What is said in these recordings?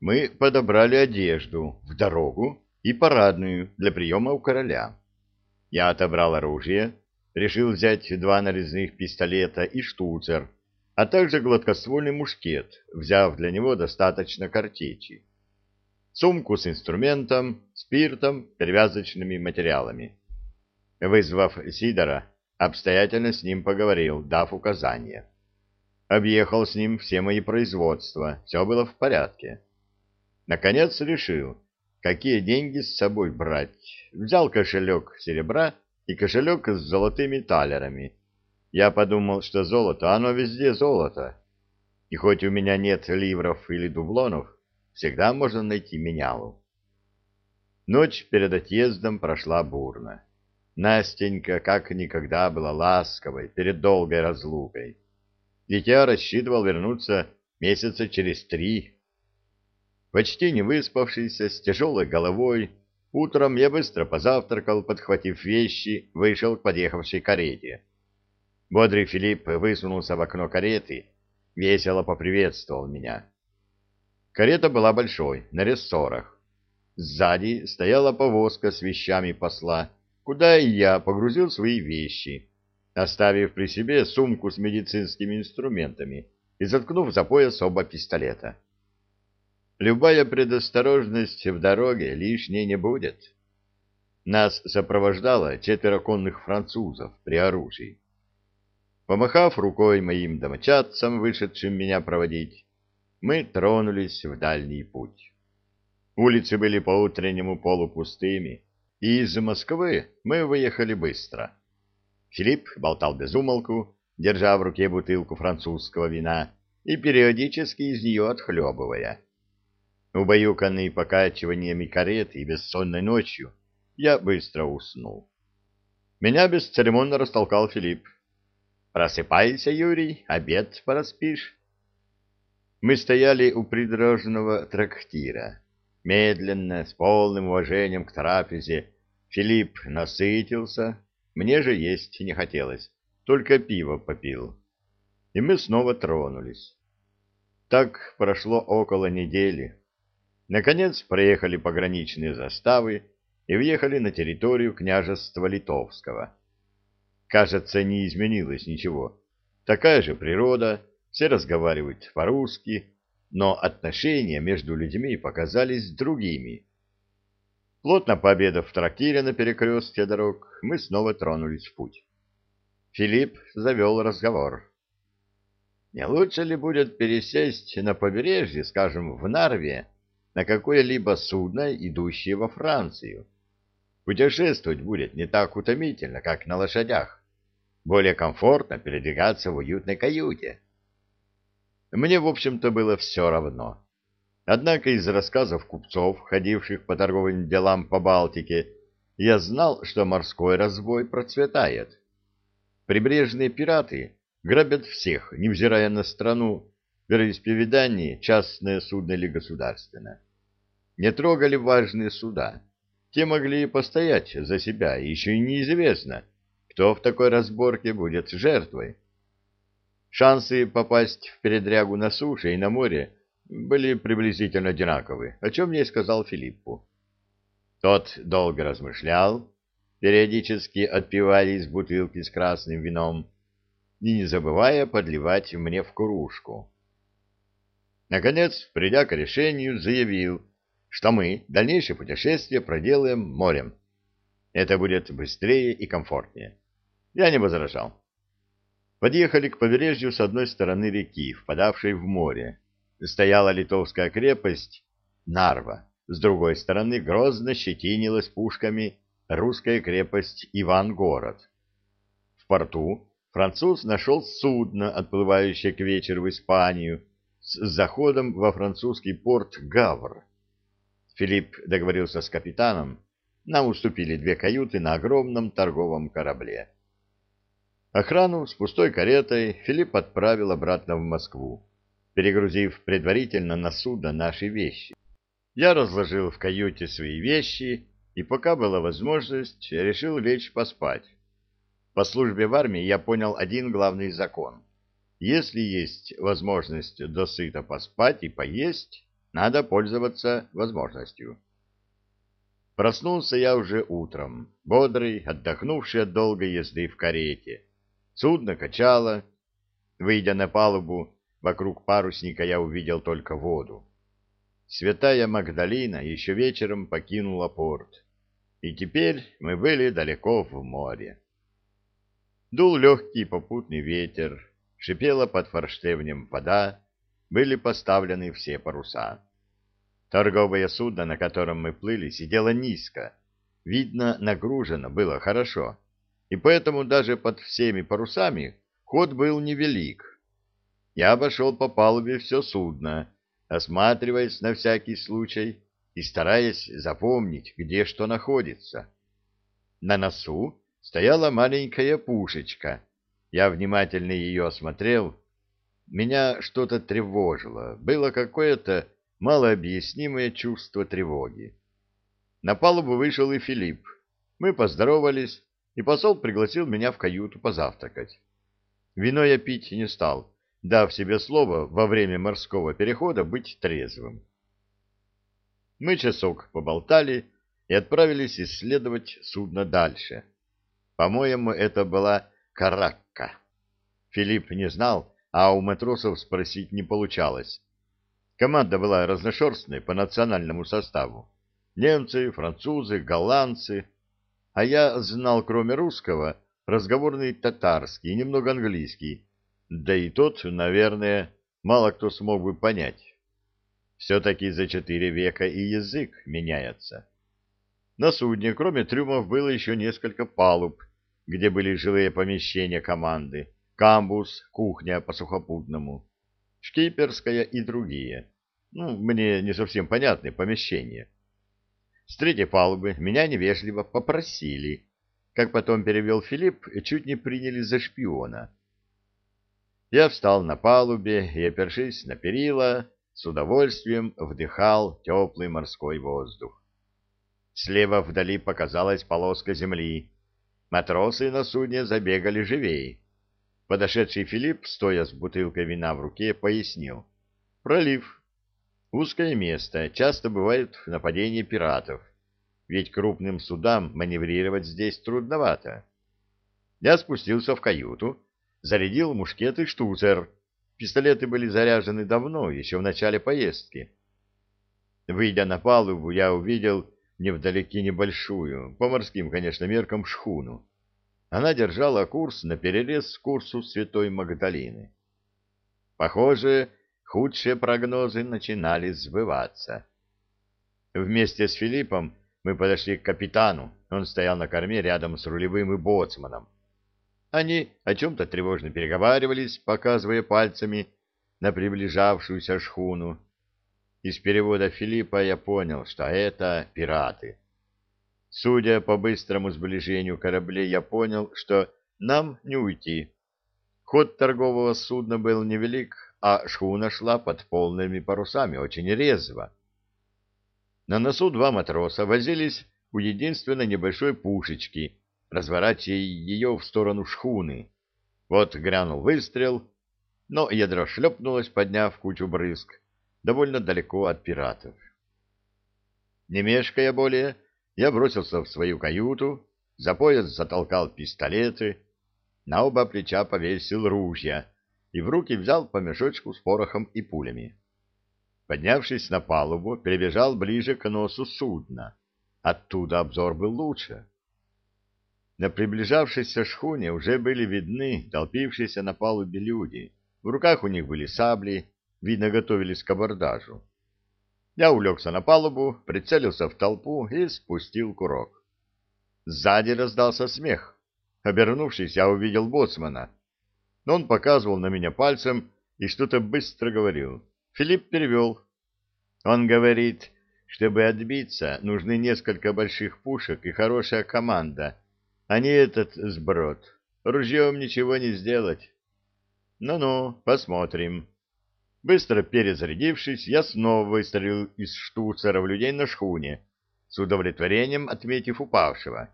мы подобрали одежду в дорогу и парадную для приема у короля. Я отобрал оружие, решил взять два нарезных пистолета и штуцер, а также гладкоствольный мушкет, взяв для него достаточно картечи. Сумку с инструментом, спиртом, перевязочными материалами. Вызвав Сидора, обстоятельно с ним поговорил, дав указания. Объехал с ним все мои производства, все было в порядке. Наконец решил, какие деньги с собой брать. Взял кошелек серебра и кошелек с золотыми талерами. Я подумал, что золото, оно везде золото. И хоть у меня нет ливров или дублонов, всегда можно найти менялу. Ночь перед отъездом прошла бурно. Настенька как никогда была ласковой перед долгой разлукой. Ведь я рассчитывал вернуться месяца через три. Почти не выспавшийся, с тяжелой головой, утром я быстро позавтракал, подхватив вещи, вышел к подъехавшей карете. Бодрый Филипп высунулся в окно кареты, весело поприветствовал меня. Карета была большой, на рессорах. Сзади стояла повозка с вещами посла, куда и я погрузил свои вещи оставив при себе сумку с медицинскими инструментами и заткнув за пояс оба пистолета. Любая предосторожность в дороге лишней не будет. Нас сопровождало четверо конных французов при оружии. Помахав рукой моим домочадцам, вышедшим меня проводить, мы тронулись в дальний путь. Улицы были по-утреннему полупустыми, и из Москвы мы выехали быстро. Филипп болтал без умолку, держа в руке бутылку французского вина и периодически из нее отхлебывая. Убаюканный покачиваниями кареты и бессонной ночью, я быстро уснул. Меня бесцеремонно растолкал Филипп. «Просыпайся, Юрий, обед пораспишь». Мы стояли у придорожного трактира. Медленно, с полным уважением к трапезе, Филипп насытился, мне же есть не хотелось, только пиво попил. И мы снова тронулись. Так прошло около недели. Наконец проехали пограничные заставы и въехали на территорию княжества Литовского. Кажется, не изменилось ничего. Такая же природа, все разговаривают по-русски, но отношения между людьми показались другими. Плотно пообедав в трактире на перекрестке дорог, мы снова тронулись в путь. Филипп завел разговор. Не лучше ли будет пересесть на побережье, скажем, в Нарве, на какое-либо судно, идущее во Францию? Путешествовать будет не так утомительно, как на лошадях. Более комфортно передвигаться в уютной каюте. Мне, в общем-то, было все равно. Однако из рассказов купцов, ходивших по торговым делам по Балтике, я знал, что морской разбой процветает. Прибрежные пираты грабят всех, невзирая на страну, вероисповедание, частное судно или государственное. Не трогали важные суда. Те могли постоять за себя, еще и неизвестно, кто в такой разборке будет жертвой. Шансы попасть в передрягу на суше и на море были приблизительно одинаковы, о чем я и сказал Филиппу. Тот долго размышлял, периодически отпивая из бутылки с красным вином и не забывая подливать мне в кружку. Наконец, придя к решению, заявил, что мы дальнейшее путешествие проделаем морем. Это будет быстрее и комфортнее. Я не возражал. Подъехали к побережью с одной стороны реки, впадавшей в море стояла литовская крепость Нарва, с другой стороны грозно щетинилась пушками русская крепость Ивангород. В порту француз нашел судно, отплывающее к вечеру в Испанию, с заходом во французский порт Гавр. Филипп договорился с капитаном, нам уступили две каюты на огромном торговом корабле. Охрану с пустой каретой Филипп отправил обратно в Москву перегрузив предварительно на судно наши вещи. Я разложил в каюте свои вещи и, пока была возможность, решил лечь поспать. По службе в армии я понял один главный закон. Если есть возможность досыта поспать и поесть, Надо пользоваться возможностью. Проснулся я уже утром, бодрый, отдохнувший от долгой езды в карете. Судно качало. Выйдя на палубу, вокруг парусника я увидел только воду. Святая Магдалина еще вечером покинула порт, и теперь мы были далеко в море. Дул легкий попутный ветер, шипела под форштевнем вода, были поставлены все паруса. Торговое судно, на котором мы плыли, сидело низко. Видно, нагружено было хорошо, и поэтому даже под всеми парусами ход был невелик. Я обошел по палубе все судно, осматриваясь на всякий случай и стараясь запомнить, где что находится. На носу стояла маленькая пушечка. Я внимательно ее осмотрел. Меня что-то тревожило. Было какое-то малообъяснимое чувство тревоги. На палубу вышел и Филипп. Мы поздоровались, и посол пригласил меня в каюту позавтракать. Вино я пить не стал, дав себе слово во время морского перехода быть трезвым. Мы часок поболтали и отправились исследовать судно дальше. По-моему, это была каракка. Филипп не знал, а у матросов спросить не получалось. Команда была разношерстной по национальному составу. Немцы, французы, голландцы. А я знал, кроме русского, разговорный татарский и немного английский. Да и тот, наверное, мало кто смог бы понять. Все-таки за четыре века и язык меняется. На судне, кроме трюмов, было еще несколько палуб, где были жилые помещения команды, камбус, кухня по сухопутному шкиперская и другие. Ну, мне не совсем понятные помещения. С третьей палубы меня невежливо попросили, как потом перевел Филипп, чуть не приняли за шпиона. Я встал на палубе и, опершись на перила, с удовольствием вдыхал теплый морской воздух. Слева вдали показалась полоска земли. Матросы на судне забегали живее. Подошедший Филипп, стоя с бутылкой вина в руке, пояснил. Пролив. Узкое место. Часто бывают нападения пиратов. Ведь крупным судам маневрировать здесь трудновато. Я спустился в каюту, зарядил мушкет и штуцер. Пистолеты были заряжены давно, еще в начале поездки. Выйдя на палубу, я увидел невдалеке небольшую, по морским, конечно, меркам, шхуну. Она держала курс на перерез курсу Святой Магдалины. Похоже, худшие прогнозы начинали сбываться. Вместе с Филиппом мы подошли к капитану. Он стоял на корме рядом с рулевым и боцманом. Они о чем-то тревожно переговаривались, показывая пальцами на приближавшуюся шхуну. Из перевода Филиппа я понял, что это пираты. Судя по быстрому сближению кораблей, я понял, что нам не уйти. Ход торгового судна был невелик, а шхуна шла под полными парусами очень резво. На носу два матроса возились у единственной небольшой пушечки, разворачивая ее в сторону шхуны. Вот грянул выстрел, но ядро шлепнулось, подняв кучу брызг, довольно далеко от пиратов. Не мешкая более, я бросился в свою каюту, за пояс затолкал пистолеты, на оба плеча повесил ружья и в руки взял по мешочку с порохом и пулями. Поднявшись на палубу, перебежал ближе к носу судна. Оттуда обзор был лучше. На приближавшейся шхуне уже были видны толпившиеся на палубе люди. В руках у них были сабли, видно, готовились к абордажу. Я улегся на палубу, прицелился в толпу и спустил курок. Сзади раздался смех. Обернувшись, я увидел боцмана. Он показывал на меня пальцем и что-то быстро говорил. Филипп перевел. Он говорит, чтобы отбиться, нужны несколько больших пушек и хорошая команда, а не этот сброд. Ружьем ничего не сделать. Ну-ну, посмотрим. Быстро перезарядившись, я снова выстрелил из штуцера в людей на шхуне, с удовлетворением отметив упавшего.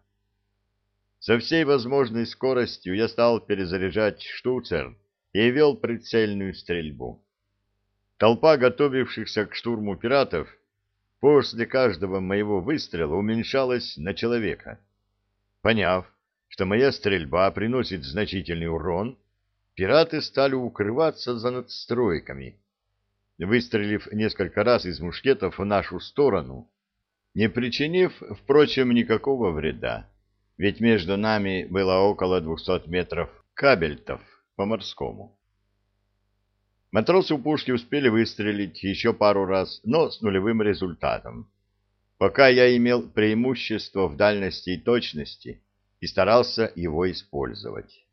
Со всей возможной скоростью я стал перезаряжать штуцер и вел прицельную стрельбу. Толпа готовившихся к штурму пиратов после каждого моего выстрела уменьшалась на человека. Поняв, что моя стрельба приносит значительный урон, пираты стали укрываться за надстройками. Выстрелив несколько раз из мушкетов в нашу сторону, не причинив, впрочем, никакого вреда, ведь между нами было около двухсот метров кабельтов по-морскому. Матросы у пушки успели выстрелить еще пару раз, но с нулевым результатом. Пока я имел преимущество в дальности и точности и старался его использовать.